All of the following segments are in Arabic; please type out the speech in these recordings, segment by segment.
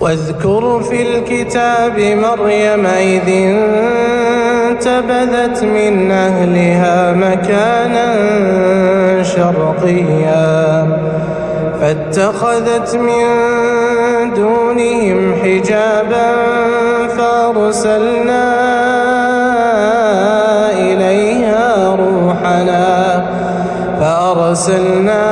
واذكر في الكتاب مريم إذ انتبذت من أهلها مكانا شرقيا فاتخذت من دونهم حجابا فأرسلنا إليها روحنا فأرسلنا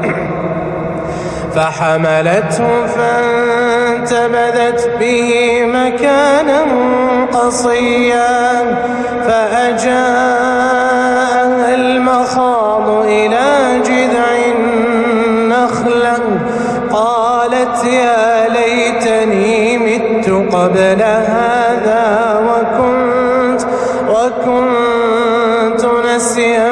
فحملته فانتبذت به مكانا قصيا فأجاءها المخاض إلى جذع النخلة قالت يا ليتني مت قبل هذا وكنت وكنت نسيا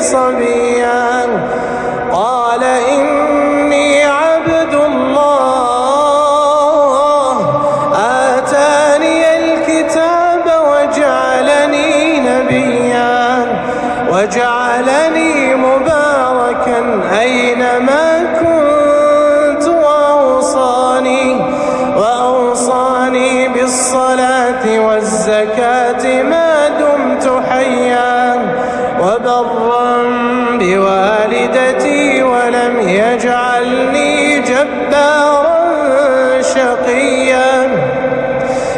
صبيا.